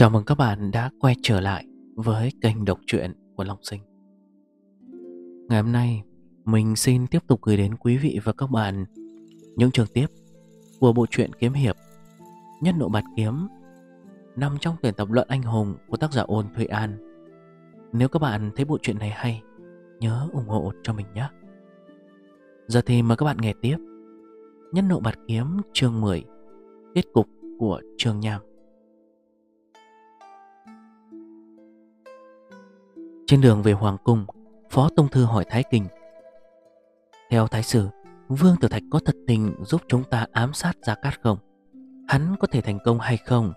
Chào mừng các bạn đã quay trở lại với kênh đọc truyện của Long Sinh. Ngày hôm nay, mình xin tiếp tục gửi đến quý vị và các bạn những trường tiếp của bộ truyện kiếm hiệp Nhất nộ bạt kiếm nằm trong tuyển tập luận anh hùng của tác giả Ôn Thụy An. Nếu các bạn thấy bộ truyện này hay, nhớ ủng hộ cho mình nhé. Giờ thì mời các bạn nghe tiếp Nhất nộ bạt kiếm chương 10 Kết cục của Trường Nham Trên đường về Hoàng Cung, Phó Tông Thư hỏi Thái Kinh Theo Thái Sử, Vương Tử Thạch có thật tình giúp chúng ta ám sát Gia Cát không? Hắn có thể thành công hay không?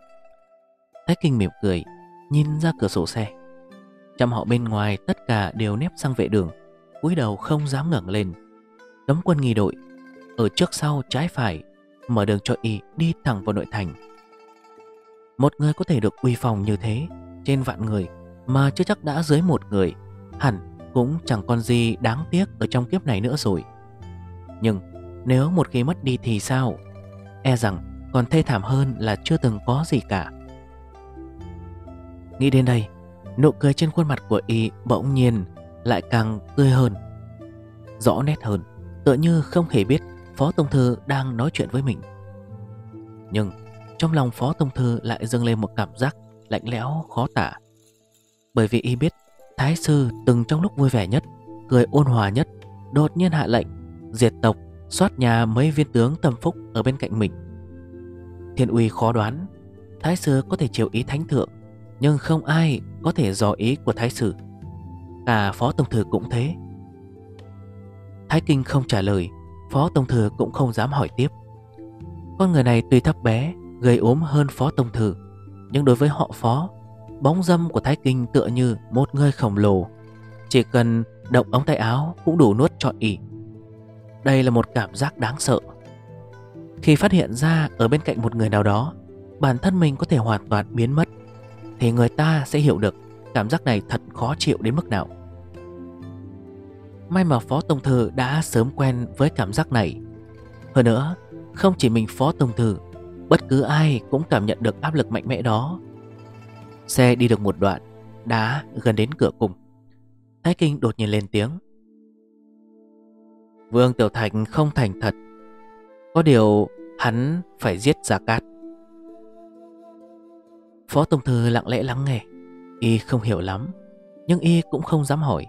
Thái Kinh mỉm cười, Nhìn ra cửa sổ xe Trăm họ bên ngoài, tất cả đều nép sang vệ đường, cúi đầu không dám ngẩng lên Cấm quân nghi đội, Ở trước sau trái phải, Mở đường cho y đi thẳng vào nội thành Một người có thể được uy phòng như thế, Trên vạn người mà chưa chắc đã dưới một người, Hẳn cũng chẳng còn gì đáng tiếc Ở trong kiếp này nữa rồi. Nhưng nếu một khi mất đi thì sao? E rằng còn thê thảm hơn là chưa từng có gì cả. Nghĩ đến đây, Nụ cười trên khuôn mặt của y bỗng nhiên lại càng tươi hơn, Rõ nét hơn, Tựa như không hề biết Phó Tông Thư đang nói chuyện với mình. Nhưng trong lòng Phó Tông Thư lại dâng lên một cảm giác lạnh lẽo, khó tả. Bởi vì y biết, Thái Sư từng trong lúc vui vẻ nhất, Cười ôn hòa nhất, Đột nhiên hạ lệnh, Diệt tộc Xoát nhà mấy viên tướng tâm phúc ở bên cạnh mình. Thiên uy khó đoán, Thái Sư có thể chiều ý thánh thượng, Nhưng không ai có thể dò ý của Thái Sư. Cả Phó tổng Thư cũng thế. Thái Kinh không trả lời, Phó tổng Thừa cũng không dám hỏi tiếp. Con người này tuy thấp bé Gây ốm hơn Phó tổng Thừa Nhưng đối với họ Phó Bóng dâm của Thái Kinh tựa như một người khổng lồ. Chỉ cần động ống tay áo Cũng đủ nuốt trọn ỉ. Đây là một cảm giác đáng sợ. Khi phát hiện ra Ở bên cạnh một người nào đó, Bản thân mình có thể hoàn toàn biến mất, Thì người ta sẽ hiểu được Cảm giác này thật khó chịu đến mức nào. May mà Phó Tông Thư đã sớm quen với cảm giác này. Hơn nữa, Không chỉ mình Phó Tông Thư, Bất cứ ai cũng cảm nhận được áp lực mạnh mẽ đó. Xe đi được một đoạn Đã gần đến cửa cùng. Thái Kinh đột nhiên lên tiếng. Vương Tiểu Thành không thành thật. Có điều hắn phải giết Gia Cát. Phó Tông Thư lặng lẽ lắng nghe. Y không hiểu lắm, Nhưng Y cũng không dám hỏi.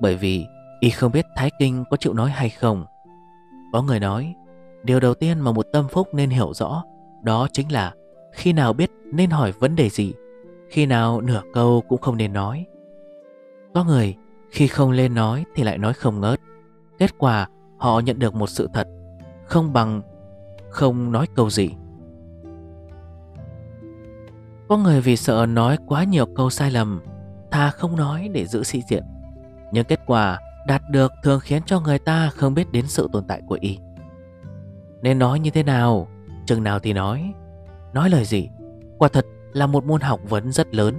Bởi vì Y không biết Thái Kinh có chịu nói hay không. Có người nói, Điều đầu tiên mà một tâm phúc nên hiểu rõ, Đó chính là Khi nào biết nên hỏi vấn đề gì. Khi nào nửa câu cũng không nên nói. Có người Khi không lên nói thì lại nói không ngớt. Kết quả họ nhận được một sự thật. Không bằng Không nói câu gì. Có người vì sợ nói quá nhiều câu sai lầm Thà không nói để giữ sĩ diện. Nhưng kết quả đạt được thường khiến cho người ta không biết đến sự tồn tại của y. Nên nói như thế nào, chừng nào thì nói. Nói lời gì, quả thật là một môn học vấn rất lớn.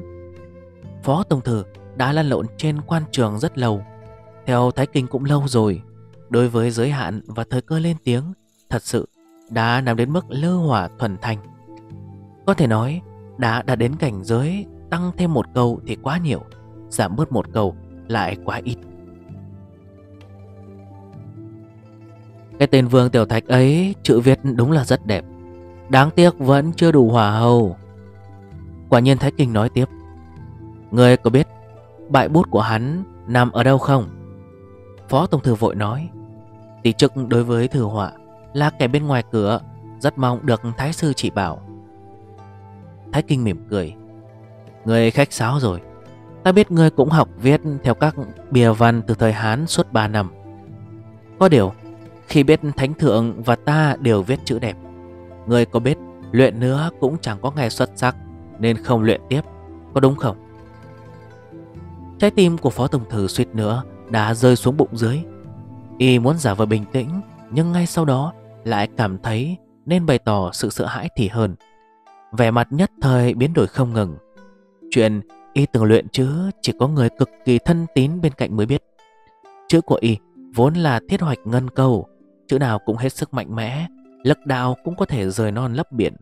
Phó tổng Thư đã lăn lộn trên quan trường rất lâu. Theo Thái Kinh cũng lâu rồi. Đối với giới hạn và thời cơ lên tiếng, thật sự đã nằm đến mức lơ hỏa thuần thành. Có thể nói, đã đạt đến cảnh giới tăng thêm một câu thì quá nhiều, giảm bớt một câu lại quá ít. Cái tên Vương Tiểu Thạch ấy Chữ viết đúng là rất đẹp Đáng tiếc vẫn chưa đủ hòa hầu Quả nhiên Thái Kinh nói tiếp. Người có biết Bại bút của hắn nằm ở đâu không? Phó Tổng Thư vội nói. Tỷ chức đối với thừa họa Là kẻ bên ngoài cửa, Rất mong được Thái Sư chỉ bảo. Thái Kinh mỉm cười. Người khách sáo rồi. Ta biết người cũng học viết theo các bìa văn từ thời Hán suốt 3 năm. Có điều, khi biết Thánh Thượng và ta đều viết chữ đẹp Người có biết luyện nữa cũng chẳng có ngày xuất sắc. Nên không luyện tiếp, Có đúng không? Trái tim của Phó Tổng Thử suýt nữa đã rơi xuống bụng dưới. Y muốn giả vờ bình tĩnh, Nhưng ngay sau đó lại cảm thấy nên bày tỏ sự sợ hãi thì hơn. Vẻ mặt nhất thời biến đổi không ngừng. Chuyện Y từng luyện chữ chỉ có người cực kỳ thân tín bên cạnh mới biết. Chữ của Y vốn là thiết hoạch ngân câu, Chữ nào cũng hết sức mạnh mẽ, Lực đạo cũng có thể rời non lấp biển.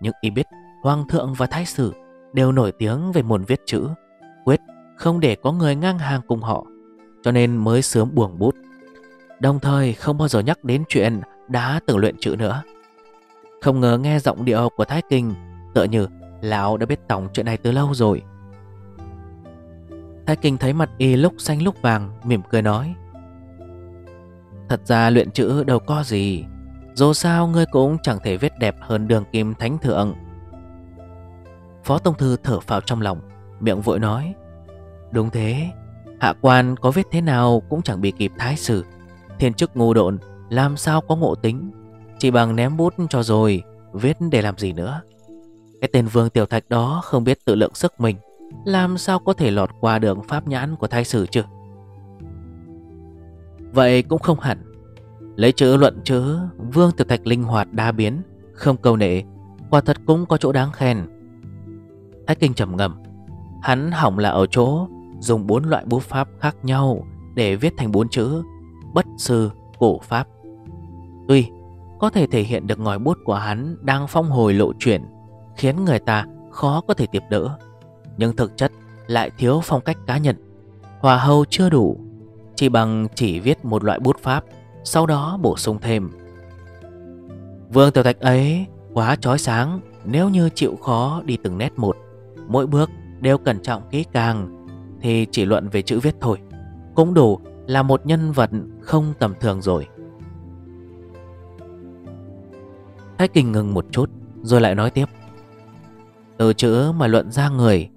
Nhưng y biết Hoàng thượng và thái sử đều nổi tiếng về môn viết chữ, quyết không để có người ngang hàng cùng họ, cho nên mới sớm buông bút. Đồng thời không bao giờ nhắc đến chuyện đã từng luyện chữ nữa. Không ngờ nghe giọng điệu của Thái Kinh tựa như lão đã biết tổng chuyện này từ lâu rồi. Thái Kinh thấy mặt y lúc xanh lúc vàng mỉm cười nói Thật ra luyện chữ đâu có gì Dù sao ngươi cũng chẳng thể viết đẹp hơn đường kim thánh thượng Phó Tông Thư thở phào trong lòng, Miệng vội nói, Đúng thế, Hạ quan có viết thế nào cũng chẳng bị kịp thái sử Thiên chức ngu độn, Làm sao có ngộ tính? Chỉ bằng ném bút cho rồi, Viết để làm gì nữa? Cái tên vương tiểu thạch đó không biết tự lượng sức mình, Làm sao có thể lọt qua đường pháp nhãn của thái sử chứ? Vậy cũng không hẳn. Lấy chữ luận chữ, Vương tiểu thạch linh hoạt đa biến, Không câu nệ, Quả thật cũng có chỗ đáng khen. Thái kinh trầm ngầm Hắn hỏng là ở chỗ, Dùng bốn loại bút pháp khác nhau Để viết thành bốn chữ, Bất sư, cổ pháp. Tuy, có thể thể hiện được ngòi bút của hắn Đang phong hồi lộ chuyển, Khiến người ta khó có thể tiếp đỡ. Nhưng thực chất lại thiếu phong cách cá nhân. Hòa hầu chưa đủ, Chỉ bằng chỉ viết một loại bút pháp, Sau đó bổ sung thêm. Vương tiểu thạch ấy quá trói sáng, Nếu như chịu khó đi từng nét một. Mỗi bước đều cẩn trọng kỹ càng, Thì chỉ luận về chữ viết thôi, Cũng đủ là một nhân vật không tầm thường rồi. Thái Kinh ngừng một chút, Rồi lại nói tiếp. Từ chữ mà luận ra người,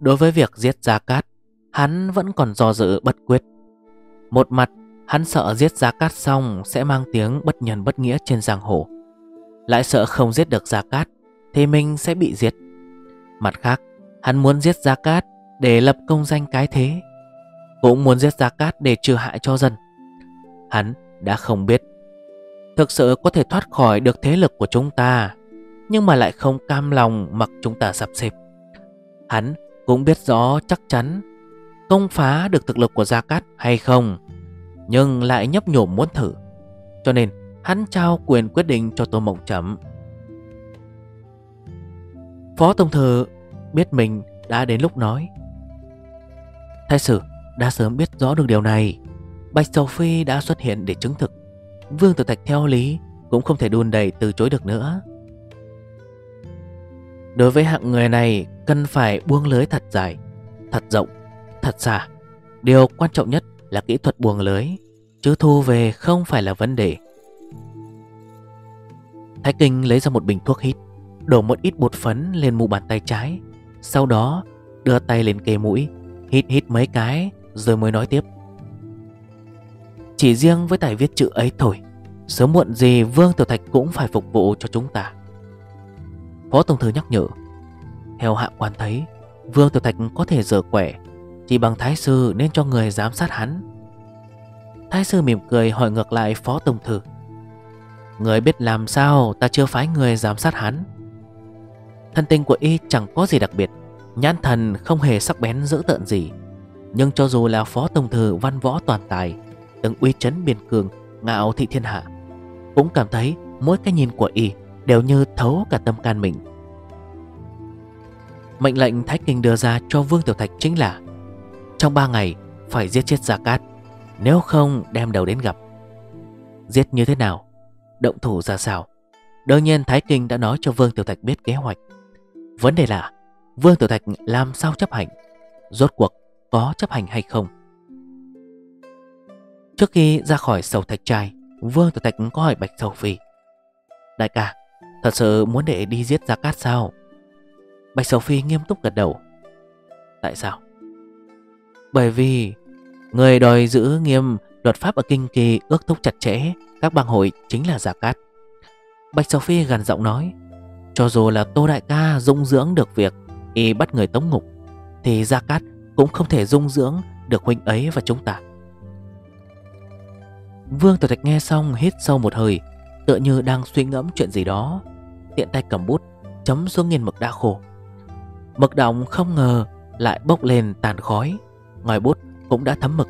Đối với việc giết Gia Cát, Hắn vẫn còn do dự bất quyết. Một mặt, Hắn sợ giết Gia Cát xong Sẽ mang tiếng bất nhân bất nghĩa trên giang hồ. Lại sợ không giết được Gia Cát, Thì mình sẽ bị giết. Mặt khác Hắn muốn giết Gia Cát để lập công danh cái thế, Cũng muốn giết Gia Cát để trừ hại cho dân. Hắn đã không biết. Thực sự có thể thoát khỏi được thế lực của chúng ta, Nhưng mà lại không cam lòng mặc chúng ta sập xịp Hắn cũng biết rõ chắc chắn Công phá được thực lực của Gia Cát hay không, Nhưng lại nhấp nhổm muốn thử. Cho nên, hắn trao quyền quyết định cho Tô Mộng Chấm Phó Tông Thư biết mình đã đến lúc nói. Thái sử đã sớm biết rõ được điều này. Bạch Sầu Phi đã xuất hiện để chứng thực. Vương Tử Thạch theo lý Cũng không thể đun đầy từ chối được nữa. Đối với hạng người này Cần phải buông lưới thật dài Thật rộng, thật xa. Điều quan trọng nhất là kỹ thuật buông lưới Chứ thu về không phải là vấn đề. Thái Kinh lấy ra một bình thuốc hít Đổ một ít bột phấn lên mu bàn tay trái sau đó, đưa tay lên kề mũi, Hít hít mấy cái, Rồi mới nói tiếp. Chỉ riêng với tài viết chữ ấy thôi, Sớm muộn gì Vương Tiểu Thạch cũng phải phục vụ cho chúng ta. Phó Tổng Thư nhắc nhở, Theo hạ quan thấy, Vương Tiểu Thạch có thể dở quẻ, Chỉ bằng Thái Sư nên cho người giám sát hắn. Thái Sư mỉm cười hỏi ngược lại Phó Tổng Thư, Người biết làm sao ta chưa phái người giám sát hắn? Thân tình của y chẳng có gì đặc biệt, Nhãn thần không hề sắc bén dữ tợn gì. Nhưng cho dù là phó tổng thư văn võ toàn tài, Từng uy chấn biên cường, Ngạo thị thiên hạ, Cũng cảm thấy mỗi cái nhìn của y Đều như thấu cả tâm can mình. Mệnh lệnh Thái Kinh đưa ra cho Vương Tiểu Thạch chính là, Trong 3 ngày phải giết chết Gia Cát, Nếu không đem đầu đến gặp. Giết như thế nào? Động thủ ra sao? Đương nhiên Thái Kinh đã nói cho Vương Tiểu Thạch biết kế hoạch. Vấn đề là, Vương Tiểu Thạch làm sao chấp hành? Rốt cuộc có chấp hành hay không? Trước khi ra khỏi sầu thạch trai, Vương Tiểu Thạch có hỏi Bạch Sầu Phi. Đại ca, Thật sự muốn để đi giết Gia Cát sao? Bạch Sầu Phi nghiêm túc gật đầu. Tại sao? Bởi vì Người đòi giữ nghiêm luật pháp ở Kinh Kỳ ước thúc chặt chẽ Các bang hội chính là Gia Cát. Bạch Sầu Phi gần giọng nói. Cho dù là Tô Đại ca dung dưỡng được việc Y bắt người tống ngục, Thì Gia Cát cũng không thể dung dưỡng Được huynh ấy và chúng ta. Vương Tiểu Thạch nghe xong hít sâu một hơi, Tựa như đang suy ngẫm chuyện gì đó, Tiện tay cầm bút, Chấm xuống nghiền mực đã khô. Mực động không ngờ Lại bốc lên tàn khói, Ngòi bút cũng đã thấm mực.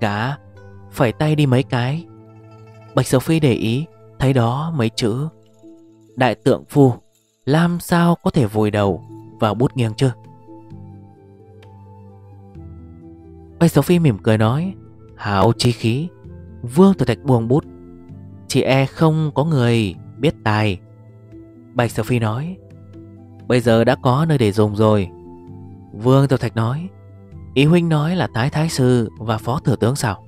Cá Phải tay đi mấy cái. Bạch Sầu Phi để ý, Thấy đó mấy chữ Đại tượng phu, Làm sao có thể vùi đầu vào bút nghiêng chứ? Bạch Sophie mỉm cười nói, Hảo chi khí, Vương Tử Thạch buông bút. Chị e không có người biết tài. Bạch Sophie nói, Bây giờ đã có nơi để dùng rồi. Vương Tiểu Thạch nói, Ý huynh nói là Thái Thái Sư và Phó Thừa Tướng sao?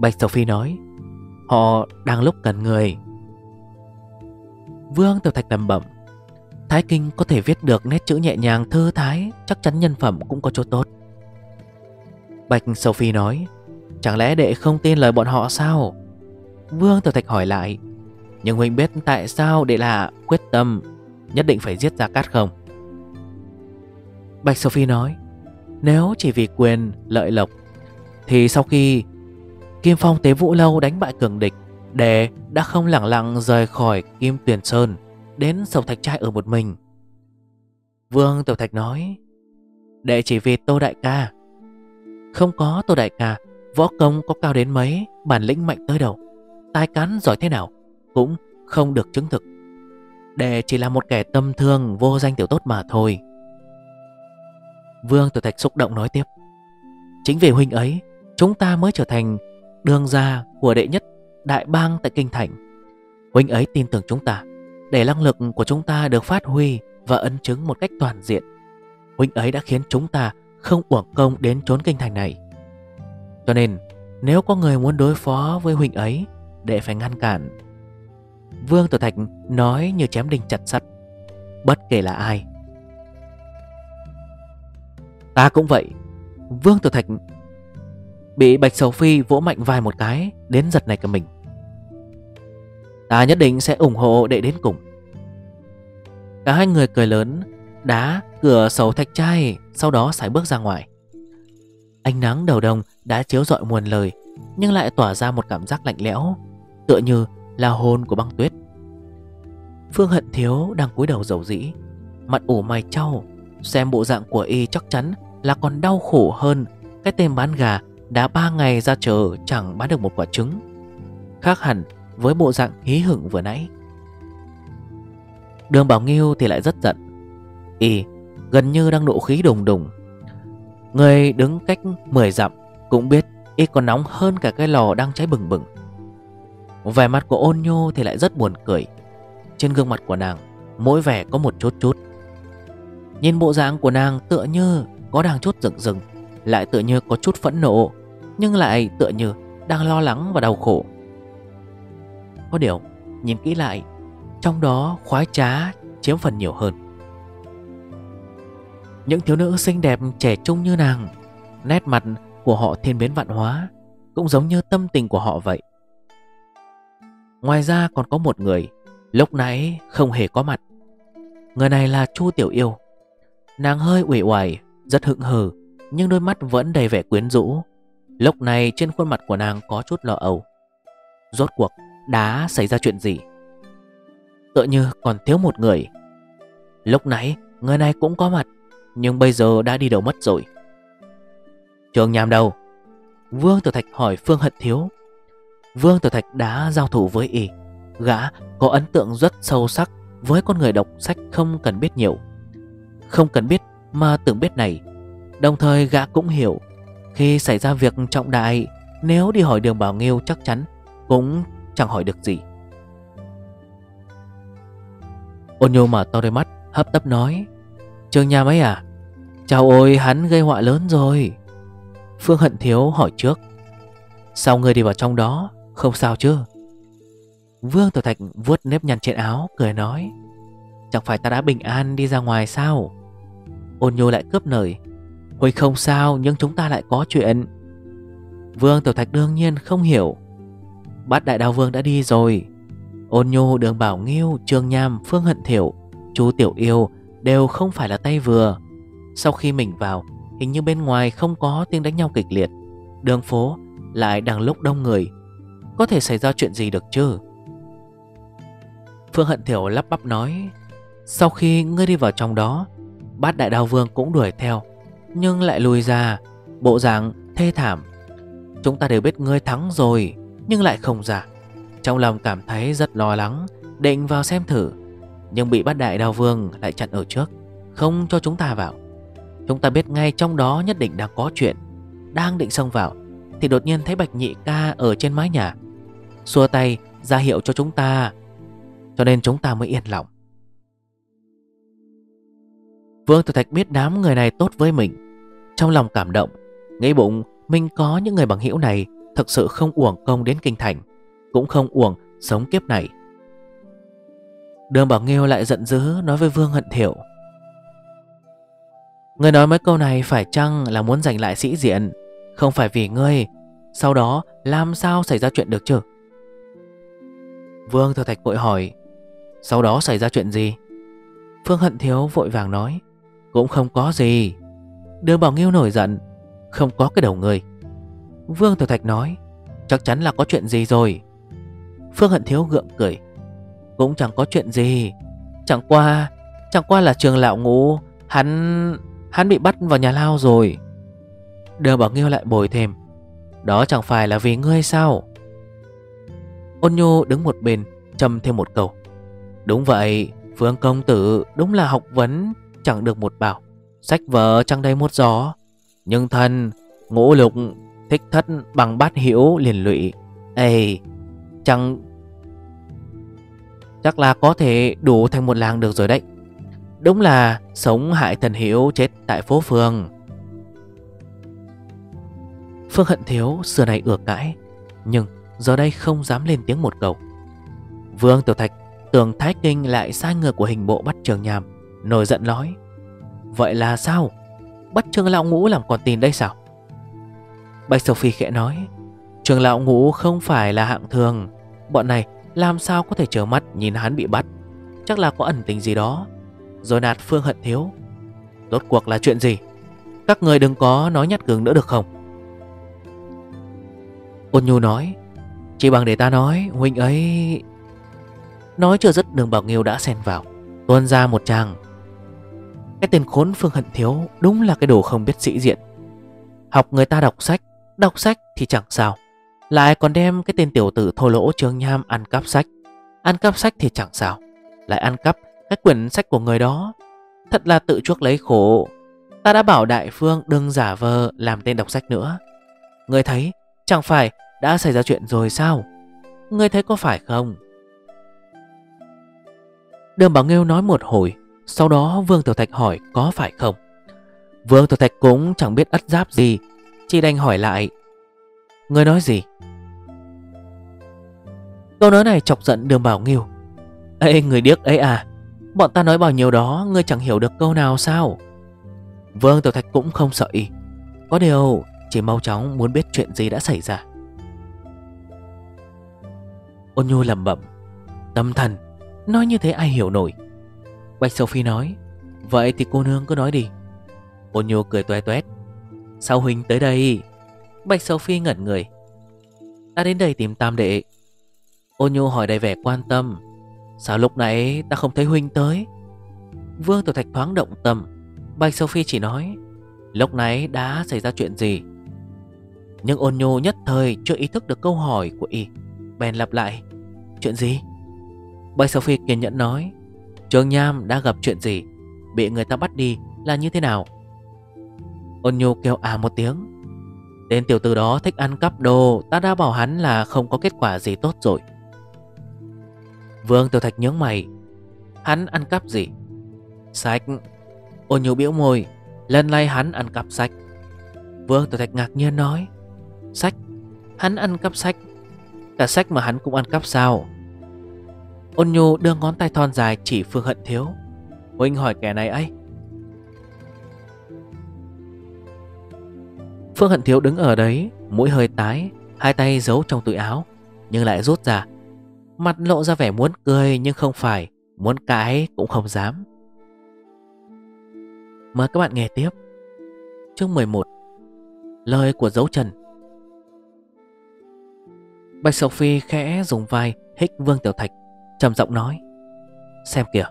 Bạch Sophie nói, Họ đang lúc cần người. Vương Tiểu Thạch lầm bẩm. Thái Kinh có thể viết được nét chữ nhẹ nhàng thư thái, Chắc chắn nhân phẩm cũng có chỗ tốt. Bạch Sophie nói, Chẳng lẽ đệ không tin lời bọn họ sao? Vương Tiểu Thạch hỏi lại, Nhưng huynh biết tại sao đệ là quyết tâm Nhất định phải giết Gia Cát không? Bạch Sophie nói, Nếu chỉ vì quyền, lợi lộc, Thì sau khi Kim Phong Tế Vũ Lâu đánh bại cường địch Đệ đã không lặng lặng rời khỏi Kim Tuyền Sơn Đến sầu thạch trai ở một mình. Vương Tiểu Thạch nói, Đệ chỉ vì Tô Đại ca. Không có Tô Đại ca, Võ công có cao đến mấy, Bản lĩnh mạnh tới đâu Tai cán giỏi thế nào Cũng không được chứng thực. Đệ chỉ là một kẻ tâm thương Vô danh tiểu tốt mà thôi. Vương Tiểu Thạch xúc động nói tiếp, Chính vì huynh ấy, Chúng ta mới trở thành đường gia của đệ nhất đại bang tại Kinh Thành. Huynh ấy tin tưởng chúng ta, Để năng lực của chúng ta được phát huy Và ấn chứng một cách toàn diện. Huynh ấy đã khiến chúng ta không uổng công đến trốn kinh thành này. Cho nên, nếu có người muốn đối phó với huynh ấy, Để phải ngăn cản. Vương Tử Thạch nói như chém đinh chặt sắt, Bất kể là ai. Ta cũng vậy. Vương Tử Thạch Bị Bạch Sầu Phi vỗ mạnh vai một cái, Đến giật này cả mình. Ta nhất định sẽ ủng hộ đệ đến cùng. Cả hai người cười lớn, Đá cửa sầu thạch chai, Sau đó sải bước ra ngoài. Ánh nắng đầu đông đã chiếu rọi muôn lời, Nhưng lại tỏa ra một cảm giác lạnh lẽo, Tựa như là hồn của băng tuyết. Phương Hận Thiếu đang cúi đầu dầu dĩ, Mặt ủ mày trao, Xem bộ dạng của y chắc chắn là còn đau khổ hơn Cái tên bán gà đã ba ngày ra chờ chẳng bán được một quả trứng. Khác hẳn với bộ dạng hí hửng vừa nãy. Đường Bảo Nghiêu thì lại rất giận. Y gần như đang nộ khí đùng đùng. Người đứng cách 10 dặm Cũng biết Y còn nóng hơn cả cái lò đang cháy bừng bừng. Vẻ mặt của ôn nhô thì lại rất buồn cười. Trên gương mặt của nàng, Mỗi vẻ có một chút chút. Nhìn bộ dạng của nàng tựa như Có đang chút rừng rừng, Lại tựa như có chút phẫn nộ, Nhưng lại tựa như đang lo lắng và đau khổ. Có điều, Nhìn kỹ lại, Trong đó khoái trá chiếm phần nhiều hơn. Những thiếu nữ xinh đẹp trẻ trung như nàng, Nét mặt của họ thiên biến vạn hóa, Cũng giống như tâm tình của họ vậy. Ngoài ra còn có một người, Lúc nãy không hề có mặt. Người này là Chu Tiểu Yêu. Nàng hơi ủy oải, Rất hững hờ, Nhưng đôi mắt vẫn đầy vẻ quyến rũ. Lúc này trên khuôn mặt của nàng có chút lo âu Rốt cuộc đã xảy ra chuyện gì? Tựa như còn thiếu một người. Lúc nãy, người này cũng có mặt, Nhưng bây giờ đã đi đâu mất rồi? Trường nhàm đâu? Vương Tử Thạch hỏi Phương Hận Thiếu. Vương Tử Thạch đã giao thủ với y. Gã có ấn tượng rất sâu sắc Với con người đọc sách không cần biết nhiều. Không cần biết mà tưởng biết này. Đồng thời gã cũng hiểu, Khi xảy ra việc trọng đại, Nếu đi hỏi đường Bảo Nghiêu chắc chắn Cũng chẳng hỏi được gì. Ôn nhô mở to đôi mắt, Hấp tấp nói Trường nhà mấy à Chào ôi, hắn gây họa lớn rồi. Phương Hận Thiếu hỏi trước, Sao ngươi đi vào trong đó? Không sao chứ? Vương Tiểu Thạch vuốt nếp nhăn trên áo, Cười nói, Chẳng phải ta đã bình an đi ra ngoài sao? Ôn nhô lại cướp lời Huỳnh không sao, nhưng chúng ta lại có chuyện. Vương Tiểu Thạch đương nhiên không hiểu Bát Đại Đào Vương đã đi rồi. Ôn nhô, đường Bảo Nghiêu, Trương Nham, Phương Hận Thiểu Chú Tiểu Yêu đều không phải là tay vừa. Sau khi mình vào Hình như bên ngoài không có tiếng đánh nhau kịch liệt. Đường phố lại đang lúc đông người. Có thể xảy ra chuyện gì được chứ? Phương Hận Thiểu lắp bắp nói Sau khi ngươi đi vào trong đó Bát Đại đào Vương cũng đuổi theo Nhưng lại lùi ra Bộ dạng thê thảm. Chúng ta đều biết ngươi thắng rồi. Nhưng lại không giả Trong lòng cảm thấy rất lo lắng, Định vào xem thử. Nhưng bị Bát Đại đào Vương lại chặn ở trước, Không cho chúng ta vào. Chúng ta biết ngay trong đó nhất định đang có chuyện. Đang định xông vào, Thì đột nhiên thấy Bạch Nhị ca ở trên mái nhà. Xua tay, ra hiệu cho chúng ta. Cho nên chúng ta mới yên lòng. Vương Tử Thạch biết đám người này tốt với mình. Trong lòng cảm động, Nghĩ bụng mình có những người bằng hữu này Thực sự không uổng công đến kinh thành, Cũng không uổng sống kiếp này. Đường Bảo Nghiêu lại giận dữ Nói với Vương Hận Thiệu. Người nói mấy câu này phải chăng là muốn giành lại sĩ diện? Không phải vì ngươi, Sau đó làm sao xảy ra chuyện được chứ? Vương Thừa Thạch vội hỏi, Sau đó xảy ra chuyện gì? Phương Hận Thiếu vội vàng nói, Cũng không có gì. Đường Bảo Nghiêu nổi giận, Không có cái đầu người. Vương tiểu Thạch nói, Chắc chắn là có chuyện gì rồi? Phương Hận Thiếu gượng cười, Cũng chẳng có chuyện gì. Chẳng qua Chẳng qua là trường lão ngũ, Hắn Hắn bị bắt vào nhà lao rồi. Đường Bảo Nghiêu lại bồi thêm, Đó chẳng phải là vì ngươi sao? Ôn Nhu đứng một bên, Châm thêm một câu, Đúng vậy, Phương công tử đúng là học vấn, Chẳng được một bảo. Sách vở chẳng đầy một gió Nhưng thân, ngũ lục thích thất bằng bát hiểu liền lụy. Ê, Chẳng Chắc là có thể đủ thành một làng được rồi đấy. Đúng là sống hại thần hiểu chết tại phố phường. Phương hận thiếu xưa này ửa cãi, Nhưng giờ đây không dám lên tiếng một câu. Vương Tiểu Thạch Tưởng Thái Kinh lại sai ngược của hình bộ bắt trường nhàm Nổi giận nói, Vậy là sao? Bắt trường lão ngũ làm còn tin đây sao? Bạch Sophie khẽ nói, Trường lão ngũ không phải là hạng thường. Bọn này làm sao có thể trở mắt nhìn hắn bị bắt? Chắc là có ẩn tình gì đó. Rồi nạt Phương hận thiếu. Rốt cuộc là chuyện gì? Các người đừng có nói nhát cứng nữa được không? Ôn nhu nói, Chỉ bằng để ta nói, Huynh ấy Nói chưa dứt, đường Bảo Nghiêu đã xen vào, Tuôn ra một chàng Cái tên khốn Phương Hận Thiếu Đúng là cái đồ không biết sĩ diện. Học người ta đọc sách Đọc sách thì chẳng sao. Lại còn đem cái tên tiểu tử thô lỗ trương nham ăn cắp sách. Ăn cắp sách thì chẳng sao. Lại ăn cắp cái quyển sách của người đó. Thật là tự chuốc lấy khổ. Ta đã bảo đại phương đừng giả vờ làm tên đọc sách nữa. Người thấy, chẳng phải đã xảy ra chuyện rồi sao? Người thấy có phải không? Đường Bảo Nghêu nói một hồi, Sau đó Vương Tiểu Thạch hỏi có phải không? Vương Tiểu Thạch cũng chẳng biết ất giáp gì Chị đành hỏi lại. Người nói gì? Câu nói này chọc giận đường Bảo Nghiêu. Ê, người điếc ấy à Bọn ta nói bao nhiêu đó, Ngươi chẳng hiểu được câu nào sao? Vương Tiểu Thạch cũng không sợ ý. Có điều, chỉ mau chóng muốn biết chuyện gì đã xảy ra. Ôn nhu lầm bẩm. Tâm thần, Nói như thế ai hiểu nổi? Bạch Sophie nói. Vậy thì cô nương cứ nói đi. Ôn nhu cười toe toét. Sao Huynh tới đây? Bạch Sophie ngẩn người. Ta đến đây tìm tam đệ. Ôn nhu hỏi đầy vẻ quan tâm. Sao lúc nãy ta không thấy Huynh tới? Vương Tiểu Thạch thoáng động tâm. Bạch Sophie chỉ nói, Lúc nãy đã xảy ra chuyện gì? Nhưng ôn nhu nhất thời chưa ý thức được câu hỏi của y. Bèn lặp lại, Chuyện gì? Bạch Sophie kiên nhẫn nói Trường Nham đã gặp chuyện gì? Bị người ta bắt đi là như thế nào? Ôn nhu kêu à một tiếng. Tên tiểu tử đó thích ăn cắp đồ, Ta đã bảo hắn là không có kết quả gì tốt rồi. Vương Tiểu Thạch nhớ mày. Hắn ăn cắp gì? Sách. Ôn nhu biểu môi. Lần này hắn ăn cắp sách. Vương Tiểu Thạch ngạc nhiên nói. Sách. Hắn ăn cắp sách. Cả sách mà hắn cũng ăn cắp sao? Ôn nhu đưa ngón tay thon dài chỉ Phương Hận Thiếu. Huynh hỏi kẻ này ấy. Phương Hận Thiếu đứng ở đấy, Mũi hơi tái, Hai tay giấu trong túi áo, Nhưng lại rút ra. Mặt lộ ra vẻ muốn cười nhưng không phải, Muốn cãi cũng không dám. Mời các bạn nghe tiếp. Chương 11 Lời của dấu trần Bạch Sophie khẽ dùng vai Hích Vương Tiểu Thạch, trầm giọng nói. Xem kìa.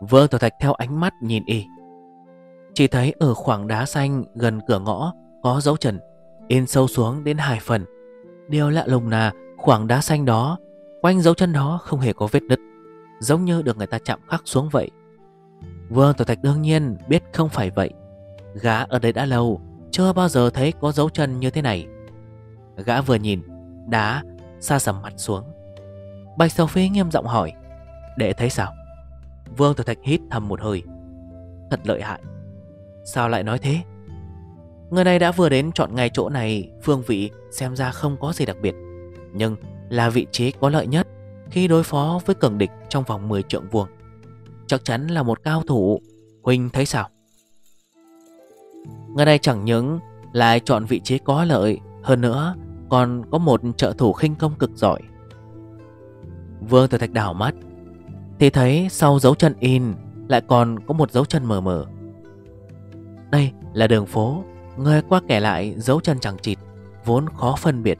Vương Tiểu Thạch theo ánh mắt nhìn y. Chỉ thấy ở khoảng đá xanh gần cửa ngõ có dấu trần In sâu xuống đến hai phần. Điều lạ lùng là khoảng đá xanh đó, Quanh dấu chân đó không hề có vết nứt, Giống như được người ta chạm khắc xuống vậy. Vương Tiểu Thạch đương nhiên biết không phải vậy. Gã ở đây đã lâu, Chưa bao giờ thấy có dấu chân như thế này. Gã vừa nhìn, Đá xa sầm mặt xuống. Bạch Sầu Phi nghiêm giọng hỏi, Để thấy sao? Vương Tiểu Thạch hít thầm một hơi, Thật lợi hại. Sao lại nói thế? Người này đã vừa đến chọn ngay chỗ này, Phương vị xem ra không có gì đặc biệt. Nhưng là vị trí có lợi nhất Khi đối phó với cường địch trong vòng 10 trượng vuông. Chắc chắn là một cao thủ. Huynh thấy sao? Người này chẳng những lại chọn vị trí có lợi, Hơn nữa còn có một trợ thủ khinh công cực giỏi. Vương Tử Thạch đảo mắt, Thì thấy sau dấu chân in Lại còn có một dấu chân mờ mờ. Đây là đường phố. Người qua kẻ lại, dấu chân chẳng chịt, Vốn khó phân biệt.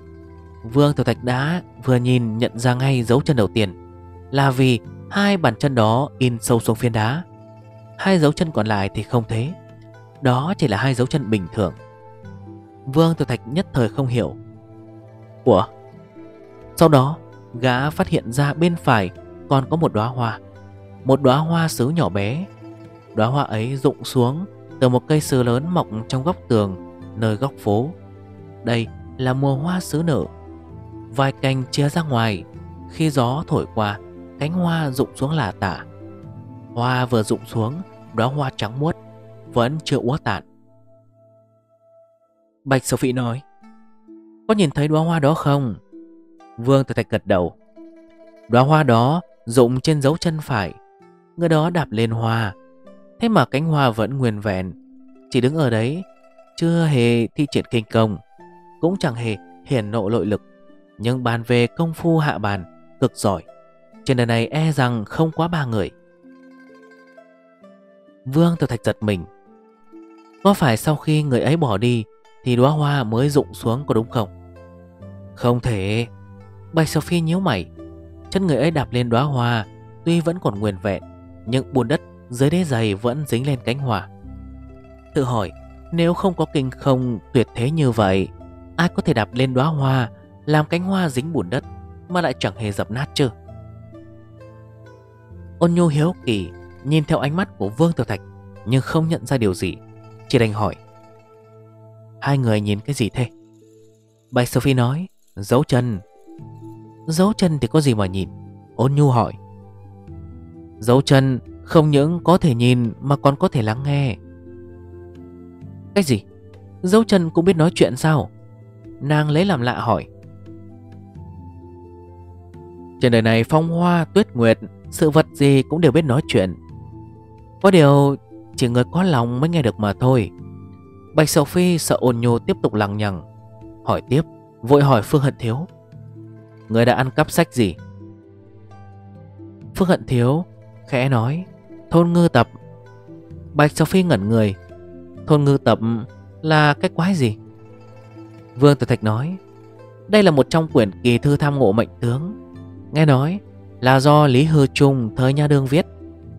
Vương Tiểu Thạch đã vừa nhìn nhận ra ngay dấu chân đầu tiên, Là vì hai bàn chân đó in sâu xuống phiến đá. Hai dấu chân còn lại thì không thế, Đó chỉ là hai dấu chân bình thường. Vương Tiểu Thạch nhất thời không hiểu. Ủa? Sau đó, gã phát hiện ra bên phải Còn có một đóa hoa, Một đóa hoa sứ nhỏ bé. Đóa hoa ấy rụng xuống từ một cây sứ lớn mọc trong góc tường, Nơi góc phố. Đây là mùa hoa sứ nở Vài cành chia ra ngoài, Khi gió thổi qua, Cánh hoa rụng xuống là tả. Hoa vừa rụng xuống, Đóa hoa trắng muốt, Vẫn chưa úa tàn. Bạch Sophie nói, Có nhìn thấy đóa hoa đó không? Vương Tử Thạch gật đầu, Đóa hoa đó rụng trên dấu chân phải Người đó đạp lên hoa Thế mà cánh hoa vẫn nguyên vẹn. Chỉ đứng ở đấy, Chưa hề thi triển kinh công, Cũng chẳng hề hiển nộ nội lực. Nhưng bàn về công phu hạ bàn, Cực giỏi. Trên đời này e rằng không quá ba người. Vương tự Thạch giật mình. Có phải sau khi người ấy bỏ đi, Thì đóa hoa mới rụng xuống có đúng không? Không thể. Bạch Sophie nhíu mày. Chân người ấy đạp lên đóa hoa, Tuy vẫn còn nguyên vẹn, Nhưng buồn đất dưới đế giày vẫn dính lên cánh hoa Tự hỏi, Nếu không có kinh không tuyệt thế như vậy, Ai có thể đạp lên đóa hoa, Làm cánh hoa dính bùn đất Mà lại chẳng hề dập nát chứ? Ôn nhu hiếu kỳ Nhìn theo ánh mắt của Vương Tiểu Thạch, Nhưng không nhận ra điều gì. Chỉ đành hỏi. Hai người nhìn cái gì thế? Bạch Sophie nói, Dấu chân. Dấu chân thì có gì mà nhìn? Ôn nhu hỏi. Dấu chân không những có thể nhìn Mà còn có thể lắng nghe. Cái gì? Dấu chân cũng biết nói chuyện sao? Nàng lấy làm lạ hỏi. Trên đời này phong hoa, tuyết nguyệt, Sự vật gì cũng đều biết nói chuyện. Có điều Chỉ người có lòng mới nghe được mà thôi. Bạch sầu phi sợ ồn nhô tiếp tục lằng nhằng, Hỏi tiếp, Vội hỏi Phương Hận Thiếu. Người đã ăn cắp sách gì? Phương Hận Thiếu Khẽ nói Thôn ngư tập. Bạch Sophie ngẩn người. Thôn ngư tập là cái quái gì? Vương Tử Thạch nói, Đây là một trong quyển kỳ thư tham ngộ mệnh tướng. Nghe nói là do Lý Hư Trung thời nhà đương viết,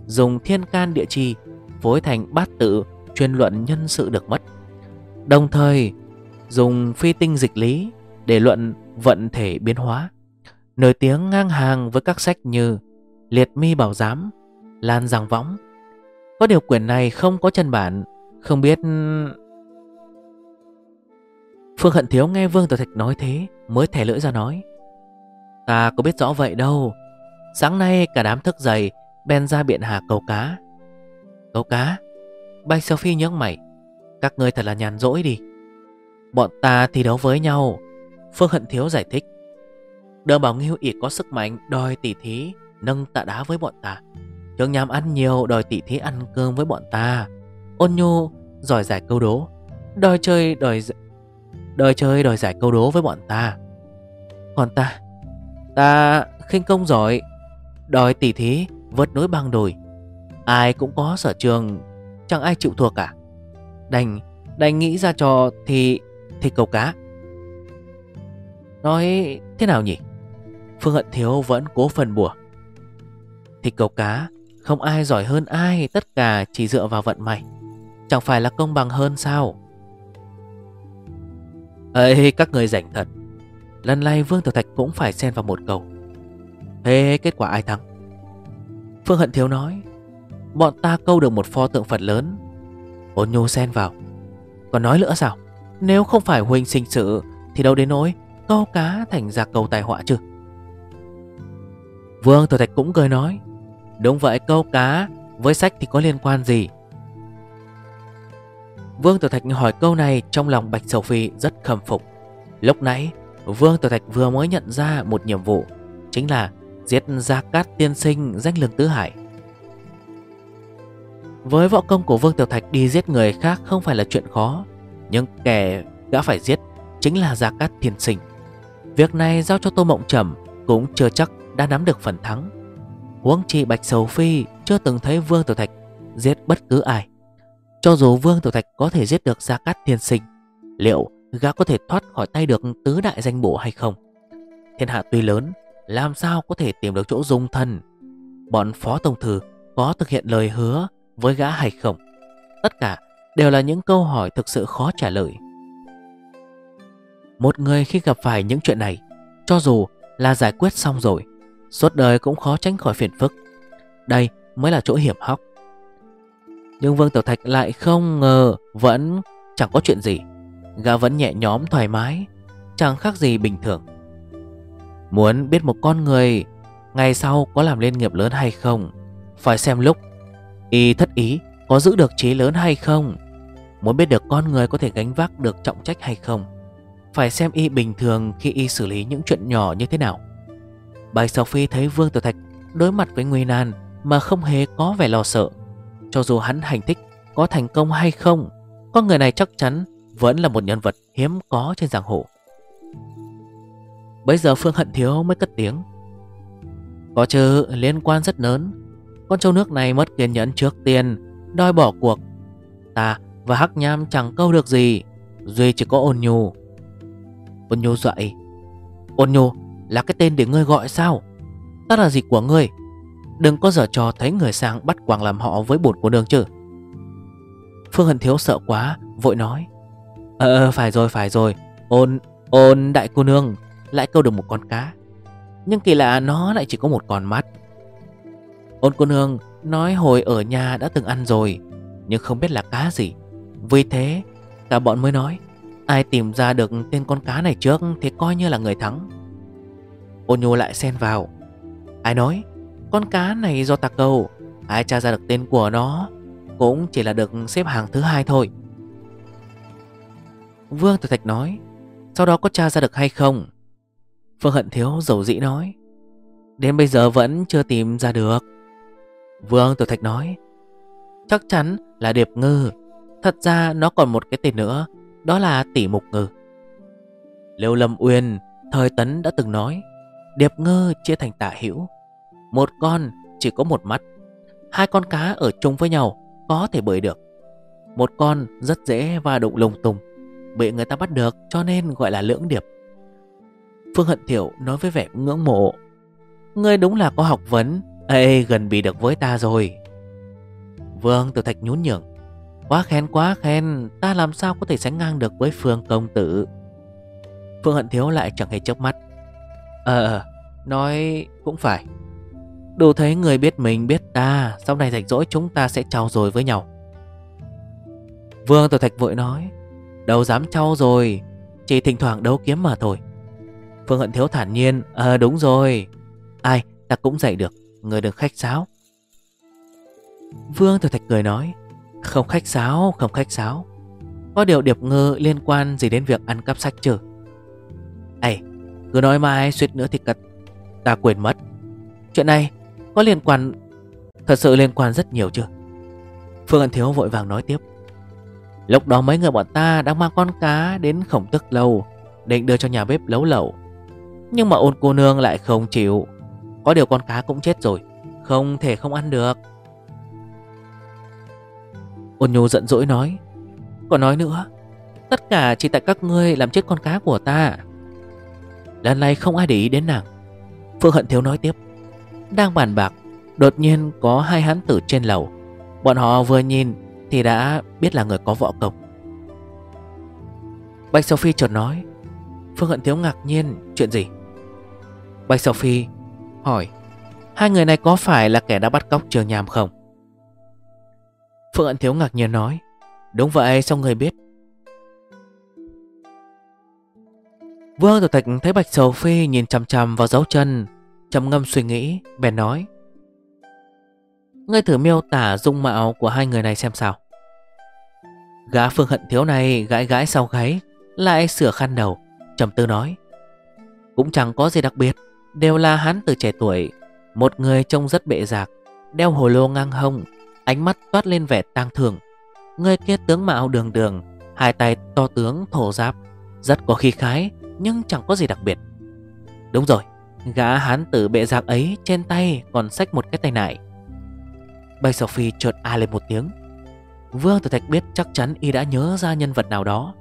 Dùng thiên can địa chi Phối thành bát tự, Chuyên luận nhân sự được mất. Đồng thời, dùng phi tinh dịch lý Để luận vận thể biến hóa. Nổi tiếng ngang hàng với các sách như Liệt mi bảo giám Lan giang võng. Có điều quyển này không có chân bản, Không biết Phương Hận Thiếu nghe Vương Tử Thạch nói thế, Mới thẻ lưỡi ra nói. Ta có biết rõ vậy đâu. Sáng nay cả đám thức dậy Ben ra biện hà câu cá. Câu cá? Bạch Sophie nhớ mày. Các ngươi thật là nhàn rỗi đi. Bọn ta thi đấu với nhau. Phương Hận Thiếu giải thích. Đờ Bảo Nghiêu ỉ có sức mạnh, đòi tỷ thí, nâng tạ đá với bọn ta. Trương Nham ăn nhiều, đòi tỷ thí ăn cơm với bọn ta. Ôn nhu giỏi giải câu đố. Đòi chơi, đòi Đòi chơi, đòi giải câu đố với bọn ta. Còn ta Ta khinh công giỏi, Đòi tỷ thí, vượt núi băng đồi. Ai cũng có sở trường, Chẳng ai chịu thua cả. Đành Đành nghĩ ra trò thì Thì câu cá. Nói thế nào nhỉ? Phương Hận Thiếu vẫn cố phần bùa. Thì câu cá không ai giỏi hơn ai, Tất cả chỉ dựa vào vận may. Chẳng phải là công bằng hơn sao? Ê, các người rảnh thật. Lần này Vương Tiểu Thạch cũng phải xen vào một câu. Thế kết quả ai thắng? Phương Hận Thiếu nói. Bọn ta câu được một pho tượng Phật lớn. Ôn nhu xen vào. Còn nói nữa sao? Nếu không phải huynh sinh sự, Thì đâu đến nỗi câu cá thành ra câu tai họa chứ? Vương Tiểu Thạch cũng cười nói. Đúng vậy, câu cá. Với sách thì có liên quan gì? Vương Tiểu Thạch hỏi câu này Trong lòng Bạch Sầu Phi rất khâm phục. Lúc nãy, Vương Tiểu Thạch vừa mới nhận ra một nhiệm vụ, Chính là giết Gia Cát tiên sinh danh lương tứ hải. Với võ công của Vương Tiểu Thạch đi giết người khác không phải là chuyện khó, Nhưng kẻ đã phải giết chính là Gia Cát tiên sinh. Việc này giao cho Tô Mộng Trầm cũng chưa chắc đã nắm được phần thắng. Huống chi Bạch Sầu Phi chưa từng thấy Vương Tiểu Thạch giết bất cứ ai. Cho dù Vương Tiểu Thạch có thể giết được Gia Cát Thiên Sinh, Liệu gã có thể thoát khỏi tay được tứ đại danh bộ hay không? Thiên hạ tuy lớn, Làm sao có thể tìm được chỗ dung thân? Bọn Phó Tổng Thư có thực hiện lời hứa với gã hay không? Tất cả đều là những câu hỏi thực sự khó trả lời. Một người khi gặp phải những chuyện này, Cho dù là giải quyết xong rồi Suốt đời cũng khó tránh khỏi phiền phức. Đây mới là chỗ hiểm hóc. Nhưng Vương Tiểu Thạch lại không ngờ Vẫn chẳng có chuyện gì. Gã vẫn nhẹ nhóm thoải mái, Chẳng khác gì bình thường. Muốn biết một con người Ngày sau có làm lên nghiệp lớn hay không, Phải xem lúc Y thất ý có giữ được trí lớn hay không. Muốn biết được con người có thể gánh vác được trọng trách hay không, Phải xem Y bình thường khi Y xử lý những chuyện nhỏ như thế nào. Bạch Sọc Phi thấy Vương Tiểu Thạch đối mặt với nguy nan mà không hề có vẻ lo sợ. Cho dù hắn hành thích có thành công hay không, con người này chắc chắn vẫn là một nhân vật hiếm có trên giang hồ. Bây giờ Phương Hận Thiếu mới cất tiếng. Có chứ liên quan rất lớn. Con châu nước này mất kiên nhẫn trước tiên, đòi bỏ cuộc. Ta và Hắc Nham chẳng câu được gì, duy chỉ có ôn nhu. Ôn nhu dậy. Ôn nhu là cái tên để ngươi gọi sao? Ta là gì của ngươi? Đừng có giở trò thấy người sang bắt quàng làm họ với bột của đường chứ. Phương Hân Thiếu sợ quá, Vội nói. Ờ, ờ phải rồi phải rồi. Ôn ôn đại cô nương, Lại câu được một con cá. Nhưng kỳ lạ nó lại chỉ có một con mắt. Ôn cô nương Nói hồi ở nhà đã từng ăn rồi, Nhưng không biết là cá gì. Vì thế, cả bọn mới nói, Ai tìm ra được tên con cá này trước Thì coi như là người thắng. Ôn nhu lại xen vào. Ai nói, Con cá này do ta câu Ai tra ra được tên của nó Cũng chỉ là được xếp hàng thứ hai thôi. Vương Tử Thạch nói, Sau đó có tra ra được hay không? Phương Hận Thiếu dầu dĩ nói, Đến bây giờ vẫn chưa tìm ra được. Vương Tử Thạch nói, Chắc chắn là Điệp Ngư. Thật ra nó còn một cái tên nữa, Đó là Tỷ Mục Ngư. Liêu Lâm Uyên, Thời Tấn đã từng nói Điệp ngơ chia thành tả hữu. Một con chỉ có một mắt. Hai con cá ở chung với nhau Có thể bơi được. Một con rất dễ và đụng lùng tùng Bị người ta bắt được, cho nên gọi là lưỡng điệp. Phương Hận Thiểu nói với vẻ ngưỡng mộ. Ngươi đúng là có học vấn, Ê, gần bị được với ta rồi. Vương Tử Thạch nhún nhường. Quá khen quá khen, Ta làm sao có thể sánh ngang được với Phương Công Tử? Phương Hận Thiếu lại chẳng hề chớp mắt. Ờ, ờ, nói cũng phải. Đủ thấy người biết mình biết ta Sau này rảnh rỗi chúng ta sẽ trao rồi với nhau. Vương Tiểu Thạch vội nói Đâu dám trao rồi Chỉ thỉnh thoảng đấu kiếm mà thôi. Phương Hận Thiếu thản nhiên Ờ đúng rồi. Ai ta cũng dạy được Người đừng khách sáo. Vương Tiểu Thạch cười nói Không khách sáo không khách sáo. Có điều điệp ngư liên quan gì đến việc ăn cắp sách chứ? Cứ nói mãi, suýt nữa thì cật, Ta quên mất. Chuyện này có liên quan, Thật sự liên quan rất nhiều chưa? Phương hận Thiếu vội vàng nói tiếp. Lúc đó mấy người bọn ta đang mang con cá đến khổng tức lâu, Định đưa cho nhà bếp lấu lẩu. Nhưng mà ôn cô nương lại không chịu. Có điều con cá cũng chết rồi, Không thể không ăn được. Ôn nhu giận dỗi nói, Còn nói nữa, Tất cả chỉ tại các ngươi làm chết con cá của ta. Lần này không ai để ý đến nàng. Phương Hận Thiếu nói tiếp. Đang bàn bạc, Đột nhiên có hai hán tử trên lầu. Bọn họ vừa nhìn Thì đã biết là người có võ công. Bạch Sophie chợt nói. Phương Hận Thiếu ngạc nhiên, Chuyện gì? Bạch Sophie hỏi. Hai người này có phải là kẻ đã bắt cóc trường nhàm không? Phương Hận Thiếu ngạc nhiên nói. Đúng vậy, sao người biết? Vương Tiểu Thạch thấy Bạch Sầu Phi nhìn chằm chằm vào dấu chân, trầm ngâm suy nghĩ, Bèn nói, Ngươi thử miêu tả dung mạo của hai người này xem sao. Gã Phương Hận Thiếu này gãi gãi sau gáy, Lại sửa khăn đầu, trầm tư nói, Cũng chẳng có gì đặc biệt, Đều là hắn từ trẻ tuổi, Một người trông rất bệ giạc Đeo hồ lô ngang hông, Ánh mắt toát lên vẻ tang thường Người kia tướng mạo đường đường, Hai tay to tướng thổ giáp rất có khí khái, Nhưng chẳng có gì đặc biệt. Đúng rồi, Gã hán tử bệ giặc ấy trên tay còn xách một cái tay nải. Bạch Sophie chợt a lên một tiếng. Vương Tử Thạch biết chắc chắn y đã nhớ ra nhân vật nào đó.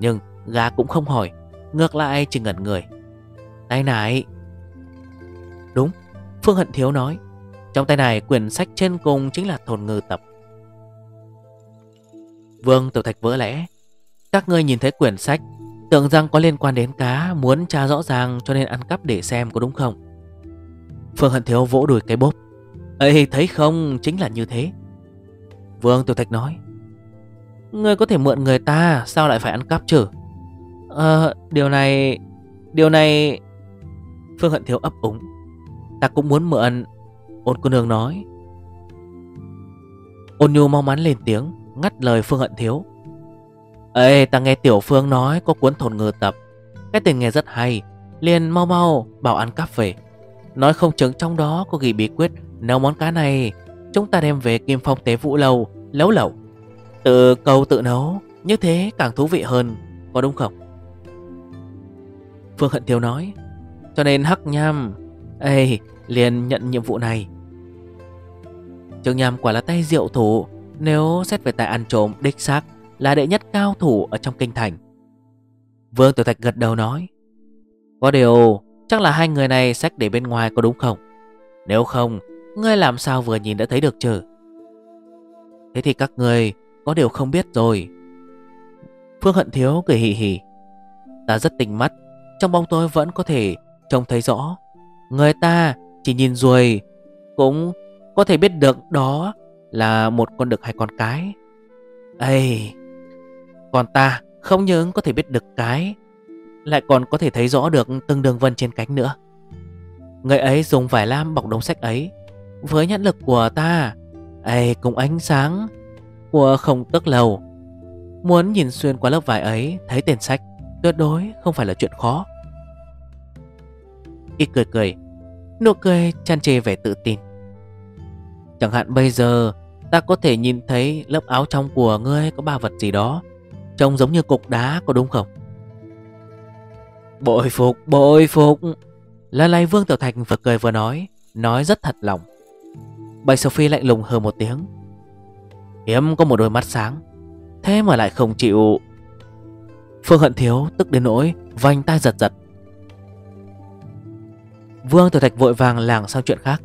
Nhưng gã cũng không hỏi, Ngược lại chỉ ngẩn người. Tay nải. Đúng, Phương Hận Thiếu nói, Trong tay này quyển sách trên cùng chính là thồn ngư tập. Vương tử Thạch vỡ lẽ, Các ngươi nhìn thấy quyển sách Tưởng rằng có liên quan đến cá, Muốn tra rõ ràng cho nên ăn cắp để xem có đúng không? Phương Hận Thiếu vỗ đùi cái bốp. Ê, thấy không? Chính là như thế. Vương Tiểu Thạch nói. Ngươi có thể mượn người ta, Sao lại phải ăn cắp chứ? Ờ điều này Điều này Phương Hận Thiếu ấp úng. Ta cũng muốn mượn, Ôn cô nương nói. Ôn nhu mau mắn lên tiếng, Ngắt lời Phương Hận Thiếu. Ê, ta nghe Tiểu Phương nói Có cuốn thổn ngư tập. Cái tên nghe rất hay. Liền mau mau bảo ăn cắp về. Nói không chừng trong đó có ghi bí quyết Nấu món cá này. Chúng ta đem về Kim Phong Tế Vũ Lâu Lấu lẩu. Tự câu tự nấu, Như thế càng thú vị hơn. Có đúng không? Phương Hận Thiếu nói. Cho nên Hắc Nham, Ê, liền nhận nhiệm vụ này. Trường Nham quả là tay diệu thủ, Nếu xét về tài ăn trộm đích xác là đệ nhất cao thủ ở trong kinh thành. Vương Tiểu Thạch gật đầu nói, Có điều, Chắc là hai người này sách để bên ngoài có đúng không? Nếu không, Ngươi làm sao vừa nhìn đã thấy được chứ? Thế thì các người Có điều không biết rồi. Phương Hận Thiếu cười hì hì, Ta rất tỉnh mắt, Trong bóng tối vẫn có thể trông thấy rõ. Người ta chỉ nhìn ruồi Cũng có thể biết được đó Là một con đực hay con cái. Ây còn ta không những có thể biết được cái, Lại còn có thể thấy rõ được từng đường vân trên cánh nữa. Người ấy dùng vải lam bọc đống sách ấy, Với nhãn lực của ta, ấy cùng ánh sáng Của không tức lầu. Muốn nhìn xuyên qua lớp vải ấy, Thấy tên sách, Tuyệt đối không phải là chuyện khó. Y cười cười, Nụ cười chăn chê vẻ tự tin. Chẳng hạn bây giờ, Ta có thể nhìn thấy lớp áo trong của ngươi Có ba vật gì đó. Trông giống như cục đá, có đúng không? Bội phục bội phục! Là lay Vương Tiểu Thạch vừa cười vừa nói Nói rất thật lòng. Bạch Sophie lạnh lùng hờ một tiếng. Hiếm có một đôi mắt sáng, Thế mà lại không chịu. Phương Hận Thiếu tức đến nỗi Vành tay giật giật. Vương Tiểu Thạch vội vàng làng sang chuyện khác.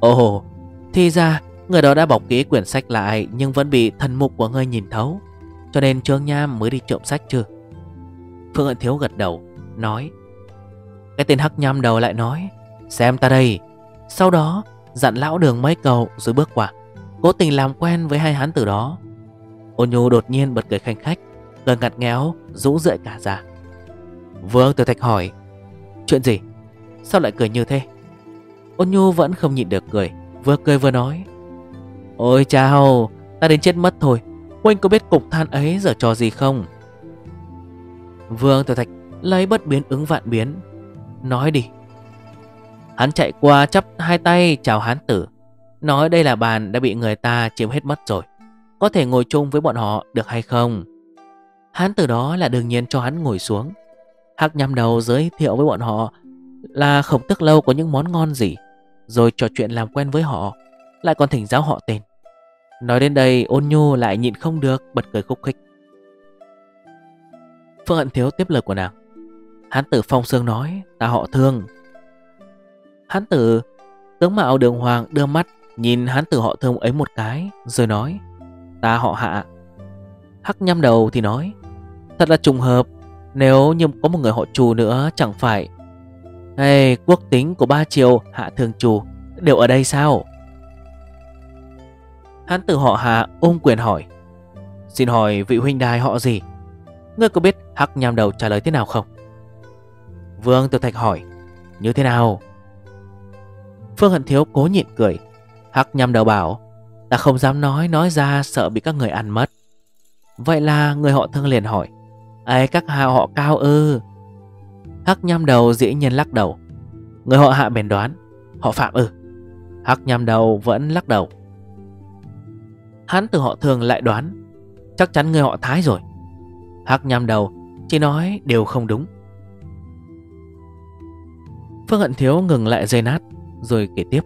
Ồ, Thì ra, người đó đã bọc kỹ quyển sách lại Nhưng vẫn bị thần mục của ngươi nhìn thấu. Cho nên Trương Nham mới đi trộm sách chưa Phương Hận Thiếu gật đầu, Nói, Cái tên hắc nham đầu lại nói, Xem ta đây. Sau đó, dặn lão đường mấy cầu rồi bước qua, Cố tình làm quen với hai hán tử đó. Ôn nhu đột nhiên bật cười khanh khách Gần ngặt nghéo rũ rượi cả ra. Vương Tiểu Thạch hỏi, Chuyện gì? Sao lại cười như thế? Ôn nhu vẫn không nhịn được cười, Vừa cười vừa nói, Ôi chào Ta đến chết mất thôi. Huynh có biết cục than ấy giờ trò gì không? Vương Tiểu Thạch lấy bất biến ứng vạn biến, Nói đi. Hắn chạy qua chắp hai tay chào hán tử, Nói đây là bàn đã bị người ta chiếm hết mất rồi, Có thể ngồi chung với bọn họ được hay không? Hán tử đó là đương nhiên cho hắn ngồi xuống. Hắc nhằm đầu giới thiệu với bọn họ Là không tức lâu có những món ngon gì, Rồi trò chuyện làm quen với họ, Lại còn thỉnh giáo họ tên. Nói đến đây ôn nhu lại nhịn không được Bật cười khúc khích. Phương Hận Thiếu tiếp lời của nàng. Hán tử Phong Sương nói Ta họ thương. Hán tử tướng mạo đường hoàng đưa mắt Nhìn hán tử họ thương ấy một cái Rồi nói Ta họ hạ. Hắc nhăm đầu thì nói Thật là trùng hợp Nếu như có một người họ trù nữa chẳng phải Hey, quốc tính của ba triều hạ thường trù Đều ở đây sao? Hán tử họ hạ ôm quyền hỏi. Xin hỏi vị huynh đài họ gì? Ngươi có biết Hắc nham đầu trả lời thế nào không? Vương Tiểu Thạch hỏi. Như thế nào? Phương Hận Thiếu cố nhịn cười. Hắc nhằm đầu bảo Ta không dám nói nói ra sợ bị các người ăn mất. Vậy là người họ thương liền hỏi. Ấy các hạ họ cao ư? Hắc nhằm đầu dĩ nhiên lắc đầu. Người họ hạ bèn đoán. Họ phạm ư? Hắc nhằm đầu vẫn lắc đầu. Hắn từ họ thường lại đoán. Chắc chắn người họ thái rồi. Hắc nhằm đầu, Chỉ nói đều không đúng. Phương Hận Thiếu ngừng lại dây nát Rồi kể tiếp.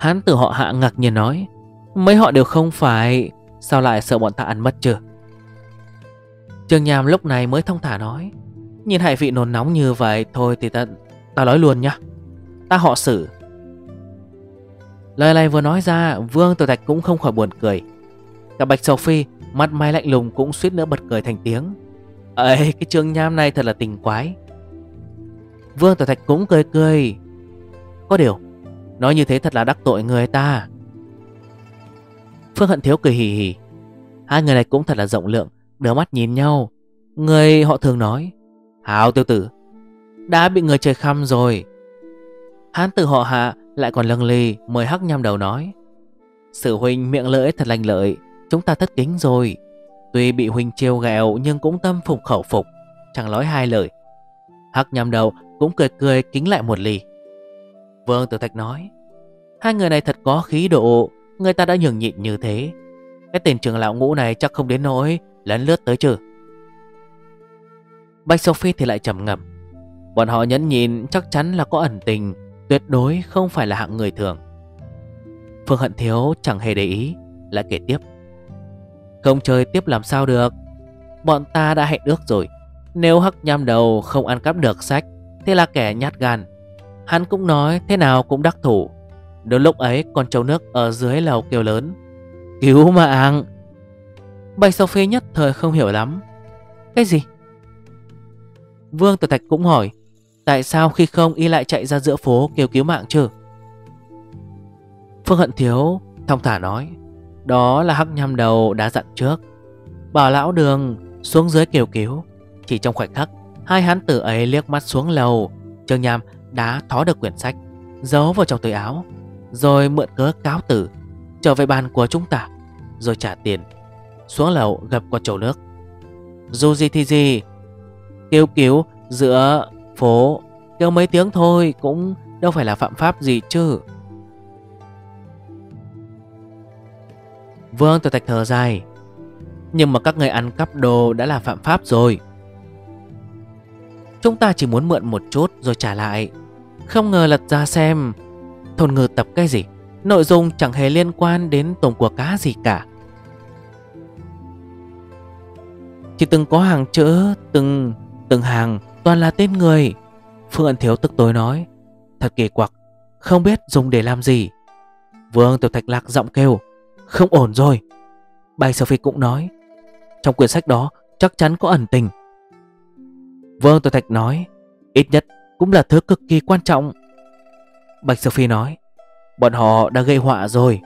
Hắn từ họ hạ ngạc nhiên nói, Mấy họ đều không phải, Sao lại sợ bọn ta ăn mất chưa? Trường nhàm lúc này mới thông thả nói, Nhìn hại vị nồn nóng như vậy Thôi thì ta ta nói luôn nhá. Ta họ xử Lời này vừa nói ra, Vương Tiểu Thạch cũng không khỏi buồn cười. Cả Bạch Sầu Phi, Mặt mày lạnh lùng cũng suýt nữa bật cười thành tiếng. Ấy cái trương nham này thật là tình quái. Vương Tiểu Thạch cũng cười cười. Có điều, Nói như thế thật là đắc tội người ta. Phương Hận Thiếu cười hì hì. Hai người này cũng thật là rộng lượng Đứa mắt nhìn nhau. Người họ thường nói, Hào tiêu tử, Đã bị người chơi khăm rồi. Hán tử họ hạ lại còn lâng lì Mời hắc nhăm đầu nói. Sự huynh miệng lưỡi thật lành lợi, Chúng ta thất kính rồi. Tuy bị huynh trêu ghẹo nhưng cũng tâm phục khẩu phục, Chẳng nói hai lời. Hắc nhăm đầu cũng cười cười kính lại một ly. Vương Tử Thạch nói, Hai người này thật có khí độ, Người ta đã nhường nhịn như thế. Cái tên trường lão ngũ này chắc không đến nỗi Lấn lướt tới chứ. Bạch Sophie thì lại trầm ngầm Bọn họ nhẫn nhịn chắc chắn là có ẩn tình Tuyệt đối không phải là hạng người thường. Phương Hận Thiếu chẳng hề để ý, Lại kể tiếp. Không chơi tiếp làm sao được. Bọn ta đã hẹn ước rồi. Nếu hắc nham đầu không ăn cắp được sách, Thế là kẻ nhát gan. Hắn cũng nói thế nào cũng đắc thủ. Đến lúc ấy con trâu nước ở dưới lầu kêu lớn. Cứu mạng Bạch Sophie nhất thời không hiểu lắm. Cái gì? Vương Tử Thạch cũng hỏi. Tại sao khi không y lại chạy ra giữa phố kêu cứu mạng chứ? Phương Hận Thiếu Thong thả nói, Đó là hắc nhằm đầu đã dặn trước. Bảo lão đường xuống dưới kêu cứu. Chỉ trong khoảnh khắc, Hai hán tử ấy liếc mắt xuống lầu, Trương Nham đã thó được quyển sách, Giấu vào trong túi áo, Rồi mượn cớ cáo tử, Trở về bàn của chúng ta, Rồi trả tiền, Xuống lầu gặp qua chậu nước. Dù gì thì gì, Kêu cứu giữa phố. Kêu mấy tiếng thôi, Cũng đâu phải là phạm pháp gì chứ. Vương Tiểu Thạch thở dài. Nhưng mà các người ăn cắp đồ đã là phạm pháp rồi. Chúng ta chỉ muốn mượn một chút rồi trả lại. Không ngờ lật ra xem, Thôn ngư tập cái gì? Nội dung chẳng hề liên quan đến tổng của cá gì cả. Chỉ từng có hàng chữ, Từng từng hàng toàn là tên người. Phương Ân Thiếu tức tối nói, Thật kỳ quặc, Không biết dùng để làm gì. Vương Tiểu Thạch Lạc giọng kêu, Không ổn rồi. Bài Sophie cũng nói, Trong quyển sách đó chắc chắn có ẩn tình. Vương Tiểu Thạch nói, Ít nhất cũng là thứ cực kỳ quan trọng. Bạch Sophie nói, Bọn họ đã gây họa rồi.